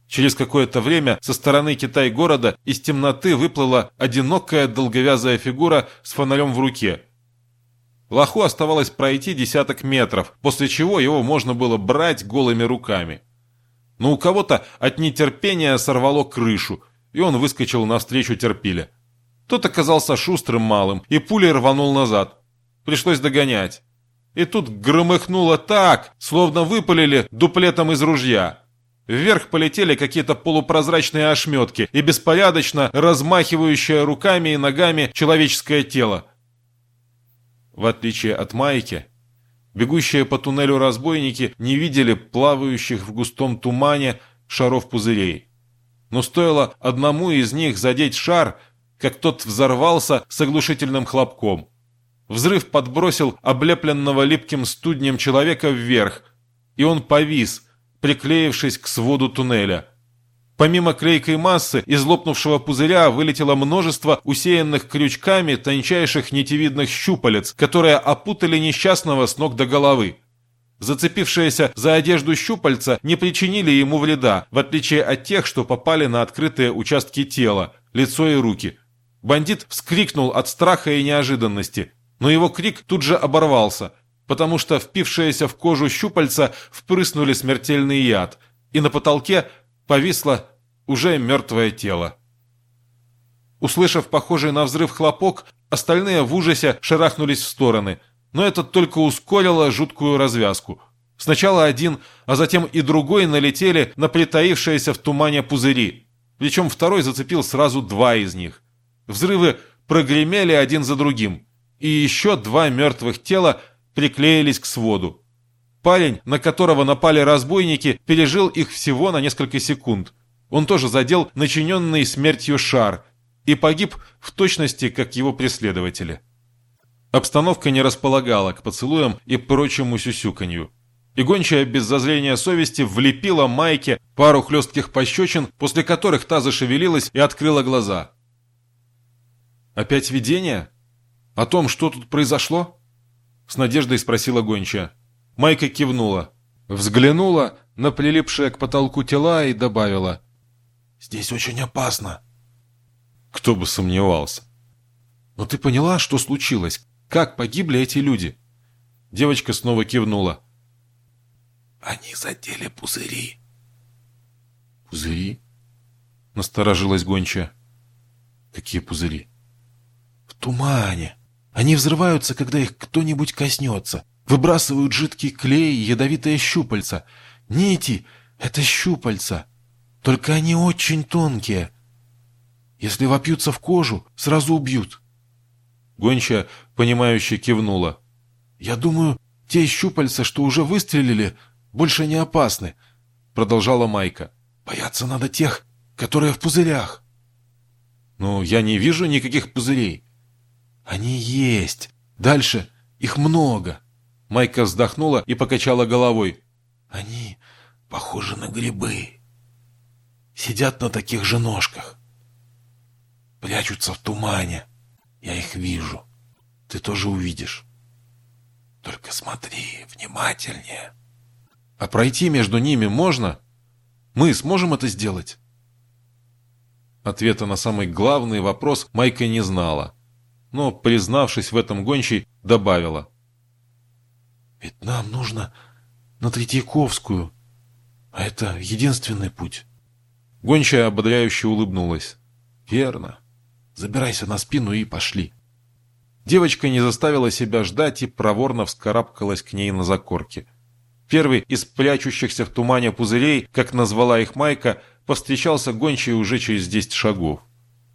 Через какое-то время со стороны Китай-города из темноты выплыла одинокая долговязая фигура с фонарем в руке. Лоху оставалось пройти десяток метров, после чего его можно было брать голыми руками но у кого-то от нетерпения сорвало крышу, и он выскочил навстречу терпиле. Тот оказался шустрым малым, и пулей рванул назад. Пришлось догонять. И тут громыхнуло так, словно выпалили дуплетом из ружья. Вверх полетели какие-то полупрозрачные ошметки и беспорядочно размахивающее руками и ногами человеческое тело. В отличие от Майки, Бегущие по туннелю разбойники не видели плавающих в густом тумане шаров пузырей. Но стоило одному из них задеть шар, как тот взорвался с оглушительным хлопком. Взрыв подбросил облепленного липким студнем человека вверх, и он повис, приклеившись к своду туннеля. Помимо клейкой массы из лопнувшего пузыря вылетело множество усеянных крючками тончайших нитевидных щупалец, которые опутали несчастного с ног до головы. Зацепившиеся за одежду щупальца не причинили ему вреда, в отличие от тех, что попали на открытые участки тела, лицо и руки. Бандит вскрикнул от страха и неожиданности, но его крик тут же оборвался, потому что впившиеся в кожу щупальца впрыснули смертельный яд, и на потолке повисла уже мертвое тело. Услышав похожий на взрыв хлопок, остальные в ужасе шарахнулись в стороны, но это только ускорило жуткую развязку. Сначала один, а затем и другой налетели на притаившиеся в тумане пузыри, причем второй зацепил сразу два из них. Взрывы прогремели один за другим, и еще два мертвых тела приклеились к своду. Парень, на которого напали разбойники, пережил их всего на несколько секунд – он тоже задел начиненный смертью шар и погиб в точности, как его преследователи. Обстановка не располагала к поцелуям и прочему сюсюканью. И гончая без зазрения совести влепила Майке пару хлестких пощечин, после которых та зашевелилась и открыла глаза. «Опять видение? О том, что тут произошло?» С надеждой спросила гончая. Майка кивнула, взглянула на прилипшие к потолку тела и добавила. Здесь очень опасно. Кто бы сомневался. Но ты поняла, что случилось? Как погибли эти люди? Девочка снова кивнула. Они задели пузыри. Пузыри? Насторожилась гончая. Какие пузыри? В тумане. Они взрываются, когда их кто-нибудь коснется. Выбрасывают жидкий клей и ядовитые щупальца. Нити — это щупальца. Только они очень тонкие. Если вопьются в кожу, сразу убьют. Гонча, понимающе кивнула. «Я думаю, те щупальца, что уже выстрелили, больше не опасны», — продолжала Майка. «Бояться надо тех, которые в пузырях». «Ну, я не вижу никаких пузырей». «Они есть. Дальше их много». Майка вздохнула и покачала головой. «Они похожи на грибы» сидят на таких же ножках. Прячутся в тумане. Я их вижу. Ты тоже увидишь. Только смотри внимательнее. А пройти между ними можно? Мы сможем это сделать? Ответа на самый главный вопрос Майка не знала, но, признавшись в этом гончей, добавила. «Ведь нам нужно на Третьяковскую, а это единственный путь». Гончая ободряюще улыбнулась. «Верно. Забирайся на спину и пошли». Девочка не заставила себя ждать и проворно вскарабкалась к ней на закорке. Первый из прячущихся в тумане пузырей, как назвала их Майка, повстречался гончей уже через десять шагов.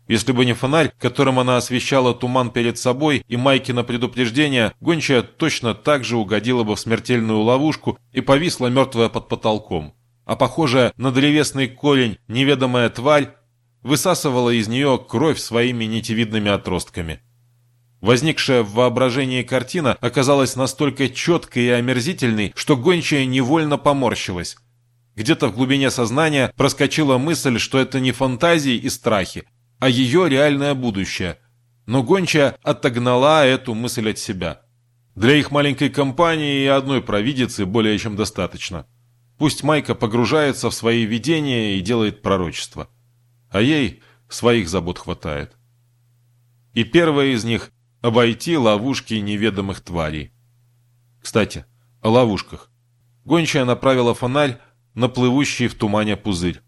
Если бы не фонарь, которым она освещала туман перед собой и майки на предупреждение, гончая точно так же угодила бы в смертельную ловушку и повисла мертвая под потолком. А похожая на древесный корень неведомая тварь высасывала из нее кровь своими нитевидными отростками. Возникшая в воображении картина оказалась настолько четкой и омерзительной, что гончая невольно поморщилась. Где-то в глубине сознания проскочила мысль, что это не фантазии и страхи, а ее реальное будущее. Но гончая отогнала эту мысль от себя. Для их маленькой компании и одной провидицы более чем достаточно. Пусть Майка погружается в свои видения и делает пророчество. А ей своих забот хватает. И первая из них – обойти ловушки неведомых тварей. Кстати, о ловушках. Гончая направила фонарь на плывущий в тумане пузырь.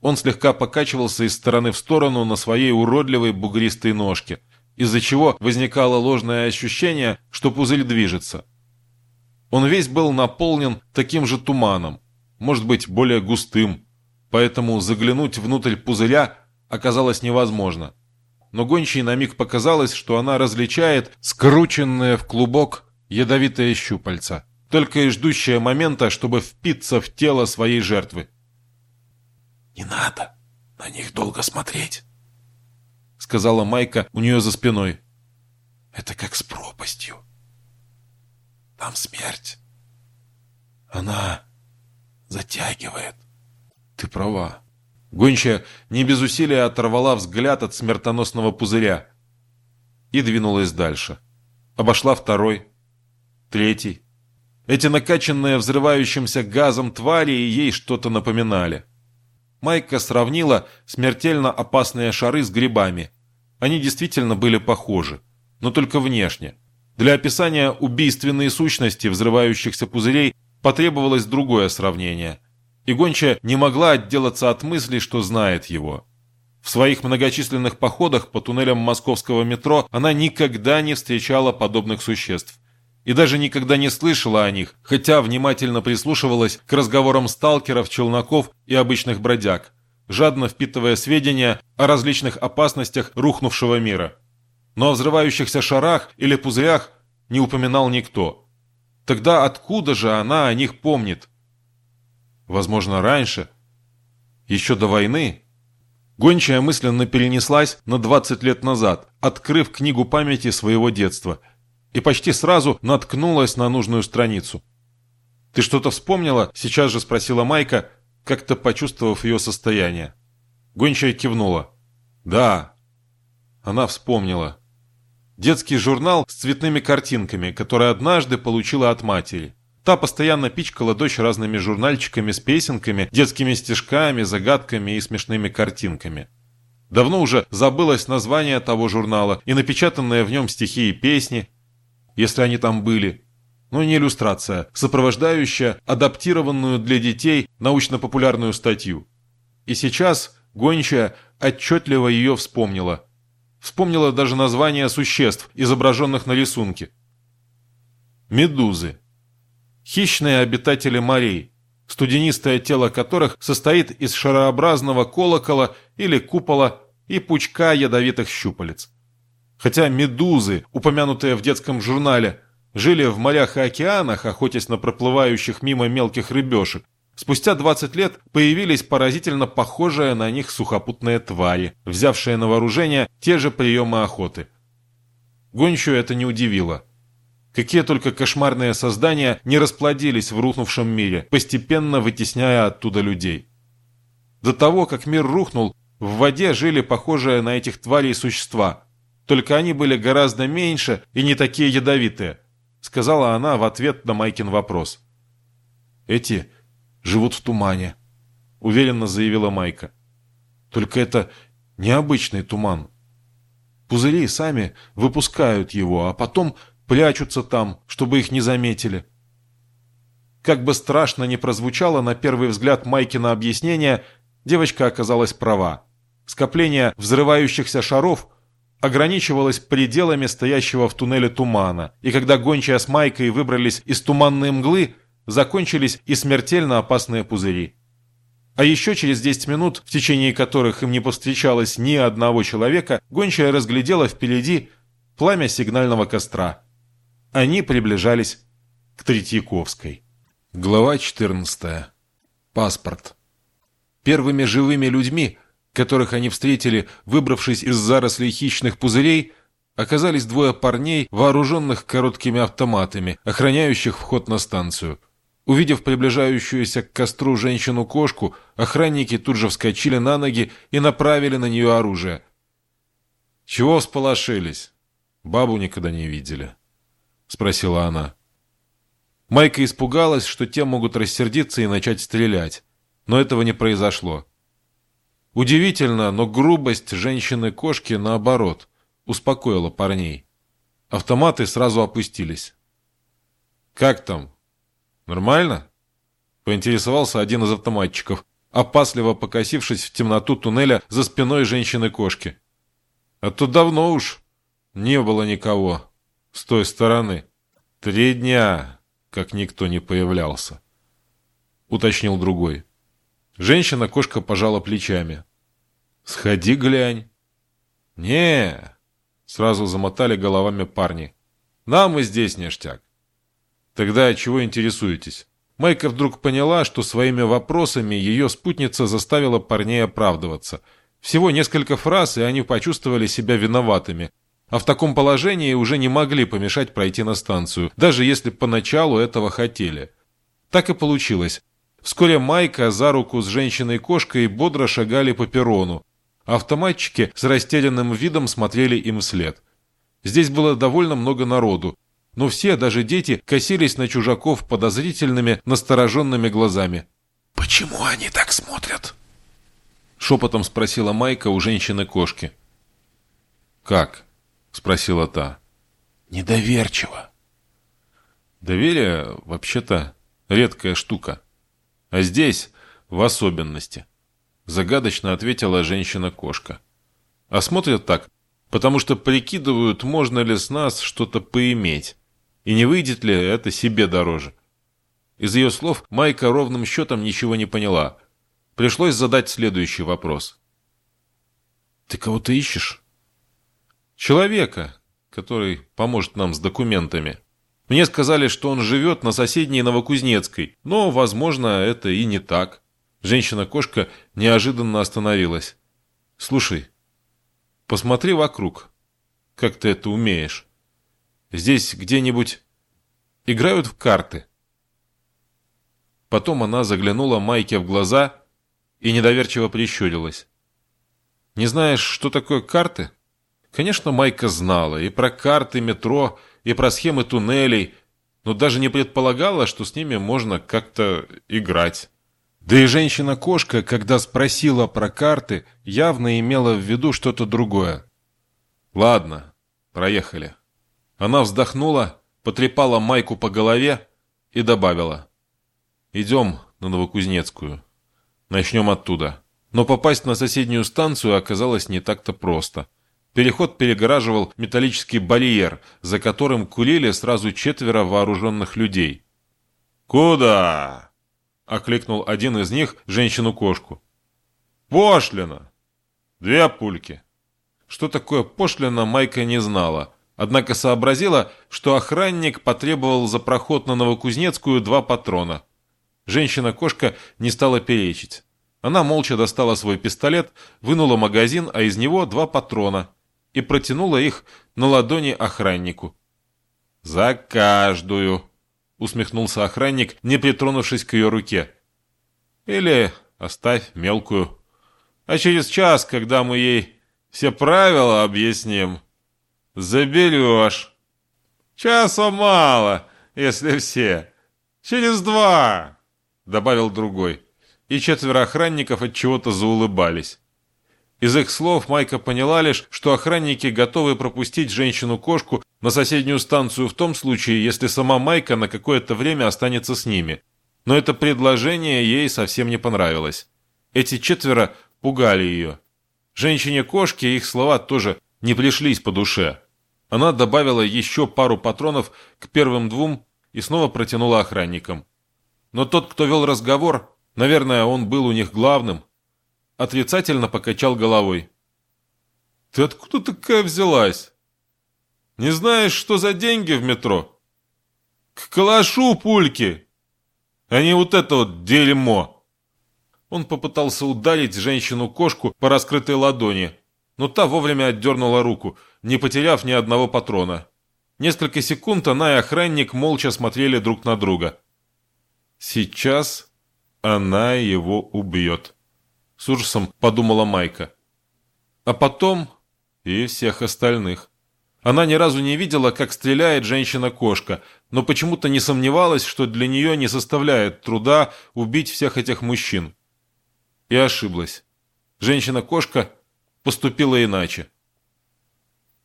Он слегка покачивался из стороны в сторону на своей уродливой бугристой ножке, из-за чего возникало ложное ощущение, что пузырь движется. Он весь был наполнен таким же туманом, может быть, более густым, поэтому заглянуть внутрь пузыря оказалось невозможно. Но гончей на миг показалось, что она различает скрученное в клубок ядовитое щупальца, только и ждущее момента, чтобы впиться в тело своей жертвы. «Не надо на них долго смотреть», — сказала Майка у нее за спиной. «Это как с пропастью. Там смерть. Она затягивает». «Ты права». Гончая не без усилия оторвала взгляд от смертоносного пузыря и двинулась дальше. Обошла второй, третий. Эти накачанные взрывающимся газом твари ей что-то напоминали. Майка сравнила смертельно опасные шары с грибами. Они действительно были похожи, но только внешне. Для описания убийственной сущности взрывающихся пузырей потребовалось другое сравнение. И Гонча не могла отделаться от мысли, что знает его. В своих многочисленных походах по туннелям московского метро она никогда не встречала подобных существ и даже никогда не слышала о них, хотя внимательно прислушивалась к разговорам сталкеров, челноков и обычных бродяг, жадно впитывая сведения о различных опасностях рухнувшего мира. Но о взрывающихся шарах или пузырях не упоминал никто. Тогда откуда же она о них помнит? Возможно, раньше, еще до войны. Гончая мысленно перенеслась на 20 лет назад, открыв книгу памяти своего детства – и почти сразу наткнулась на нужную страницу. «Ты что-то вспомнила?» – сейчас же спросила Майка, как-то почувствовав ее состояние. Гончая кивнула. «Да». Она вспомнила. Детский журнал с цветными картинками, который однажды получила от матери. Та постоянно пичкала дочь разными журнальчиками с песенками, детскими стишками, загадками и смешными картинками. Давно уже забылось название того журнала и напечатанные в нем стихи и песни, если они там были, но не иллюстрация, сопровождающая адаптированную для детей научно-популярную статью. И сейчас гончая отчетливо ее вспомнила. Вспомнила даже название существ, изображенных на рисунке. Медузы. Хищные обитатели морей, студенистое тело которых состоит из шарообразного колокола или купола и пучка ядовитых щупалец. Хотя медузы, упомянутые в детском журнале, жили в морях и океанах, охотясь на проплывающих мимо мелких рыбешек, спустя 20 лет появились поразительно похожие на них сухопутные твари, взявшие на вооружение те же приемы охоты. Гончую это не удивило. Какие только кошмарные создания не расплодились в рухнувшем мире, постепенно вытесняя оттуда людей. До того, как мир рухнул, в воде жили похожие на этих тварей существа – только они были гораздо меньше и не такие ядовитые», — сказала она в ответ на Майкин вопрос. «Эти живут в тумане», — уверенно заявила Майка. «Только это необычный туман. Пузыри сами выпускают его, а потом прячутся там, чтобы их не заметили». Как бы страшно ни прозвучало на первый взгляд Майкина объяснение, девочка оказалась права. Скопление взрывающихся шаров — ограничивалась пределами стоящего в туннеле тумана, и когда гончая с Майкой выбрались из туманной мглы, закончились и смертельно опасные пузыри. А еще через 10 минут, в течение которых им не повстречалось ни одного человека, гончая разглядела впереди пламя сигнального костра. Они приближались к Третьяковской. Глава 14. Паспорт. Первыми живыми людьми, которых они встретили, выбравшись из зарослей хищных пузырей, оказались двое парней, вооруженных короткими автоматами, охраняющих вход на станцию – Увидев приближающуюся к костру женщину-кошку, охранники тут же вскочили на ноги и направили на нее оружие. «Чего всполошились? Бабу никогда не видели», — спросила она. Майка испугалась, что те могут рассердиться и начать стрелять, но этого не произошло. Удивительно, но грубость женщины-кошки, наоборот, успокоила парней. Автоматы сразу опустились. «Как там?» «Нормально?» — поинтересовался один из автоматчиков, опасливо покосившись в темноту туннеля за спиной женщины-кошки. «А то давно уж не было никого с той стороны. Три дня, как никто не появлялся», — уточнил другой. Женщина-кошка пожала плечами. «Сходи глянь». «Не!» — сразу замотали головами парни. «Нам и здесь ништяк. Тогда чего интересуетесь? Майка вдруг поняла, что своими вопросами ее спутница заставила парней оправдываться. Всего несколько фраз, и они почувствовали себя виноватыми. А в таком положении уже не могли помешать пройти на станцию, даже если поначалу этого хотели. Так и получилось. Вскоре Майка за руку с женщиной-кошкой бодро шагали по перрону. Автоматчики с растерянным видом смотрели им вслед. Здесь было довольно много народу, но все, даже дети, косились на чужаков подозрительными, настороженными глазами. «Почему они так смотрят?» Шепотом спросила Майка у женщины-кошки. «Как?» — спросила та. «Недоверчиво». «Доверие, вообще-то, редкая штука. А здесь в особенности», — загадочно ответила женщина-кошка. «А смотрят так, потому что прикидывают, можно ли с нас что-то поиметь. И не выйдет ли это себе дороже? Из ее слов Майка ровным счетом ничего не поняла. Пришлось задать следующий вопрос. «Ты кого-то ищешь?» «Человека, который поможет нам с документами. Мне сказали, что он живет на соседней Новокузнецкой, но, возможно, это и не так». Женщина-кошка неожиданно остановилась. «Слушай, посмотри вокруг. Как ты это умеешь?» Здесь где-нибудь играют в карты?» Потом она заглянула Майке в глаза и недоверчиво прищурилась. «Не знаешь, что такое карты?» Конечно, Майка знала и про карты метро, и про схемы туннелей, но даже не предполагала, что с ними можно как-то играть. Да и женщина-кошка, когда спросила про карты, явно имела в виду что-то другое. «Ладно, проехали». Она вздохнула, потрепала майку по голове и добавила. «Идем на Новокузнецкую. Начнем оттуда». Но попасть на соседнюю станцию оказалось не так-то просто. Переход перегораживал металлический барьер, за которым курили сразу четверо вооруженных людей. «Куда?» — окликнул один из них женщину-кошку. «Пошлина!» «Две пульки». Что такое пошлина, Майка не знала, Однако сообразила, что охранник потребовал за проход на Новокузнецкую два патрона. Женщина-кошка не стала перечить. Она молча достала свой пистолет, вынула магазин, а из него два патрона, и протянула их на ладони охраннику. «За каждую!» — усмехнулся охранник, не притронувшись к ее руке. «Или оставь мелкую. А через час, когда мы ей все правила объясним...» Заберешь. Часа мало, если все. Через два, добавил другой. И четверо охранников от чего-то заулыбались. Из их слов Майка поняла лишь, что охранники готовы пропустить женщину-кошку на соседнюю станцию в том случае, если сама Майка на какое-то время останется с ними. Но это предложение ей совсем не понравилось. Эти четверо пугали ее. Женщине-кошке их слова тоже не пришлись по душе. Она добавила еще пару патронов к первым двум и снова протянула охранникам. Но тот, кто вел разговор, Наверное, он был у них главным. Отрицательно покачал головой. «Ты откуда такая взялась? Не знаешь, что за деньги в метро? К калашу пульки, а не вот это вот дерьмо!» Он попытался ударить женщину-кошку по раскрытой ладони, но та вовремя отдернула руку, не потеряв ни одного патрона. Несколько секунд она и охранник молча смотрели друг на друга. Сейчас она его убьет. С ужасом подумала Майка. А потом и всех остальных. Она ни разу не видела, как стреляет женщина-кошка, но почему-то не сомневалась, что для нее не составляет труда убить всех этих мужчин. И ошиблась. Женщина-кошка поступила иначе.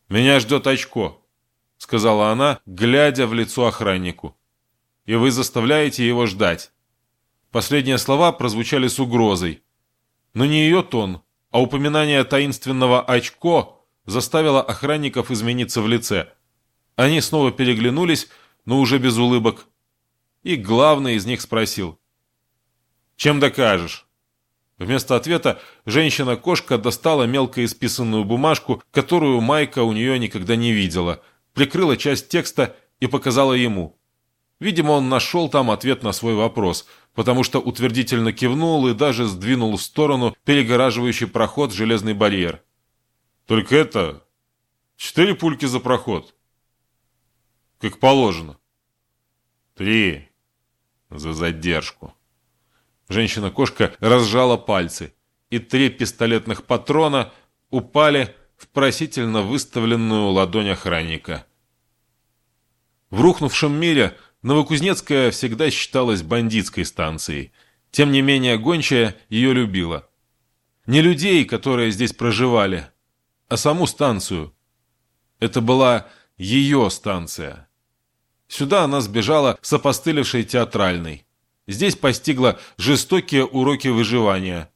«Меня ждет очко», — сказала она, глядя в лицо охраннику и вы заставляете его ждать». Последние слова прозвучали с угрозой. Но не ее тон, а упоминание таинственного «очко» заставило охранников измениться в лице. Они снова переглянулись, но уже без улыбок. И главный из них спросил. «Чем докажешь?» Вместо ответа женщина-кошка достала мелко исписанную бумажку, которую Майка у нее никогда не видела, прикрыла часть текста и показала ему. Видимо, он нашел там ответ на свой вопрос, потому что утвердительно кивнул и даже сдвинул в сторону перегораживающий проход железный барьер. «Только это... четыре пульки за проход. Как положено. Три за задержку». Женщина-кошка разжала пальцы, и три пистолетных патрона упали в просительно выставленную ладонь охранника. В рухнувшем мире Новокузнецкая всегда считалась бандитской станцией. Тем не менее, гончая ее любила. Не людей, которые здесь проживали, а саму станцию. Это была ее станция. Сюда она сбежала с опостылевшей театральной. Здесь постигла жестокие уроки выживания.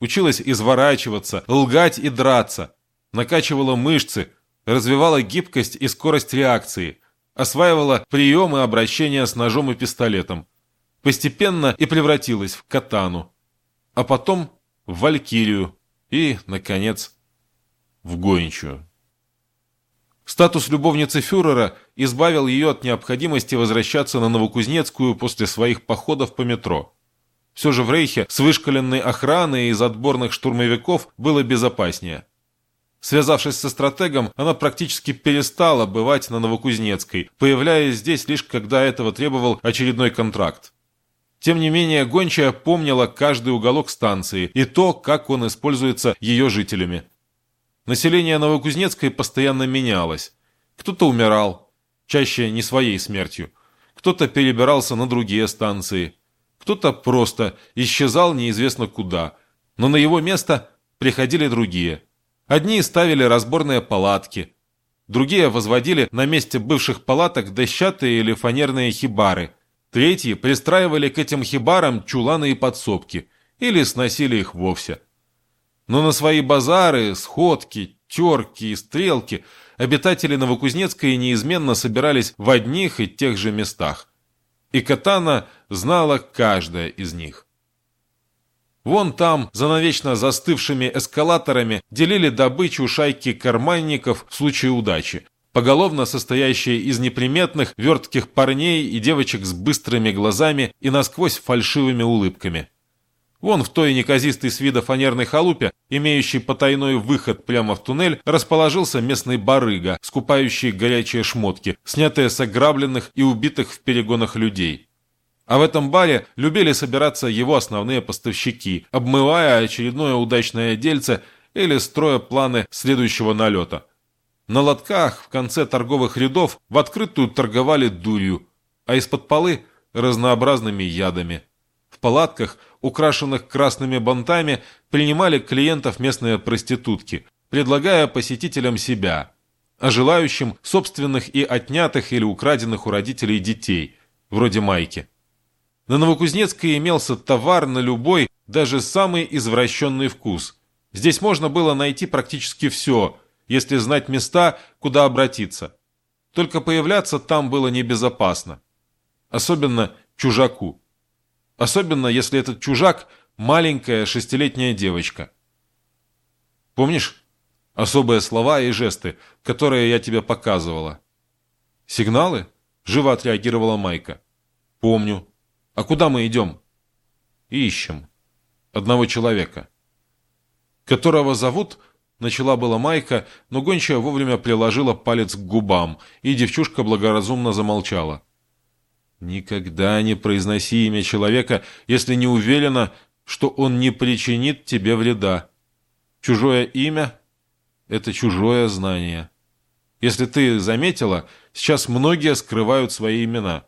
Училась изворачиваться, лгать и драться. Накачивала мышцы, развивала гибкость и скорость реакции – осваивала приемы обращения с ножом и пистолетом. Постепенно и превратилась в катану. А потом в валькирию и, наконец, в гончую. Статус любовницы фюрера избавил ее от необходимости возвращаться на Новокузнецкую после своих походов по метро. Все же в Рейхе с вышкаленной охраной из отборных штурмовиков было безопаснее. Связавшись со стратегом, она практически перестала бывать на Новокузнецкой, появляясь здесь лишь когда этого требовал очередной контракт. Тем не менее, Гончая помнила каждый уголок станции и то, как он используется ее жителями. Население Новокузнецкой постоянно менялось. Кто-то умирал, чаще не своей смертью. Кто-то перебирался на другие станции. Кто-то просто исчезал неизвестно куда. Но на его место приходили другие – Одни ставили разборные палатки, другие возводили на месте бывших палаток дощатые или фанерные хибары, третьи пристраивали к этим хибарам чуланы и подсобки или сносили их вовсе. Но на свои базары, сходки, терки и стрелки обитатели Новокузнецкой неизменно собирались в одних и тех же местах. И Катана знала каждая из них. Вон там, за навечно застывшими эскалаторами, делили добычу шайки карманников в случае удачи, поголовно состоящие из неприметных, вертких парней и девочек с быстрыми глазами и насквозь фальшивыми улыбками. Вон в той неказистой с вида фанерной халупе, имеющей потайной выход прямо в туннель, расположился местный барыга, скупающий горячие шмотки, снятые с ограбленных и убитых в перегонах людей. А в этом баре любили собираться его основные поставщики, обмывая очередное удачное дельце или строя планы следующего налета. На лотках в конце торговых рядов в открытую торговали дурью, а из-под полы – разнообразными ядами. Палатках, украшенных красными бантами, принимали клиентов местные проститутки, предлагая посетителям себя, а желающим собственных и отнятых или украденных у родителей детей, вроде майки. На Новокузнецкой имелся товар на любой, даже самый извращенный вкус. Здесь можно было найти практически все, если знать места, куда обратиться. Только появляться там было небезопасно. Особенно чужаку. Особенно, если этот чужак – маленькая шестилетняя девочка. Помнишь особые слова и жесты, которые я тебе показывала? Сигналы? Живо отреагировала Майка. Помню. А куда мы идем? Ищем. Одного человека. Которого зовут Начала была Майка, но гончая вовремя приложила палец к губам, и девчушка благоразумно замолчала. «Никогда не произноси имя человека, если не уверена, что он не причинит тебе вреда. Чужое имя — это чужое знание. Если ты заметила, сейчас многие скрывают свои имена.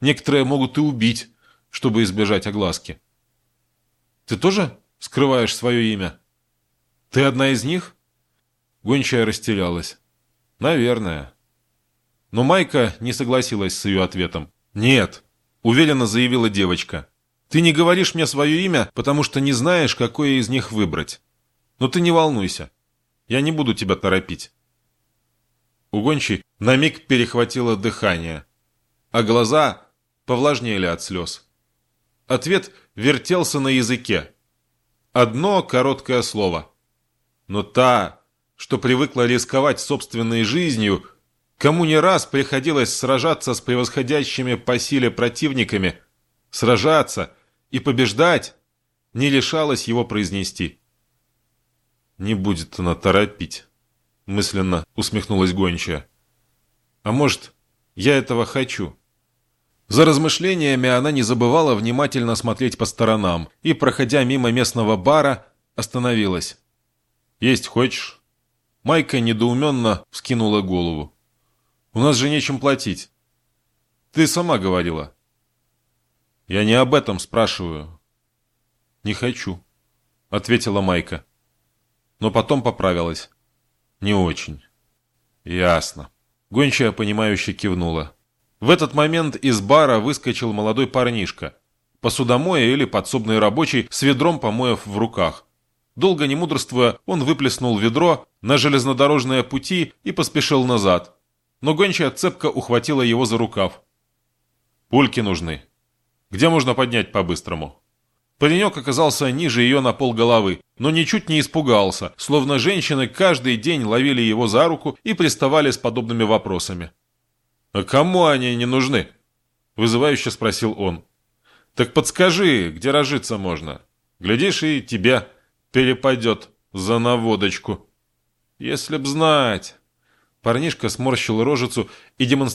Некоторые могут и убить, чтобы избежать огласки. Ты тоже скрываешь свое имя?» «Ты одна из них?» Гончая растерялась. «Наверное». Но Майка не согласилась с ее ответом. «Нет», — уверенно заявила девочка. «Ты не говоришь мне свое имя, потому что не знаешь, какое из них выбрать. Но ты не волнуйся. Я не буду тебя торопить». У Гончей на миг перехватило дыхание, а глаза повлажнели от слез. Ответ вертелся на языке. Одно короткое слово — но та, что привыкла рисковать собственной жизнью, кому не раз приходилось сражаться с превосходящими по силе противниками, сражаться и побеждать, не лишалась его произнести. «Не будет она торопить», — мысленно усмехнулась гончая. «А может, я этого хочу?» За размышлениями она не забывала внимательно смотреть по сторонам и, проходя мимо местного бара, остановилась. «Есть хочешь?» Майка недоуменно вскинула голову. «У нас же нечем платить». «Ты сама говорила». «Я не об этом спрашиваю». «Не хочу», — ответила Майка. Но потом поправилась. «Не очень». «Ясно». Гончая, понимающе кивнула. В этот момент из бара выскочил молодой парнишка. Посудомоя или подсобный рабочий с ведром помоев в руках. Долго не мудрствуя, он выплеснул ведро на железнодорожные пути и поспешил назад. Но гончая цепко ухватила его за рукав. «Пульки нужны. Где можно поднять по-быстрому?» Паренек оказался ниже ее на пол головы, но ничуть не испугался, словно женщины каждый день ловили его за руку и приставали с подобными вопросами. «А кому они не нужны?» – вызывающе спросил он. «Так подскажи, где рожиться можно. Глядишь, и тебя перепадет за наводочку. Если б знать. Парнишка сморщил рожицу и демонстративно